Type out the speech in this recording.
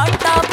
மாட்டா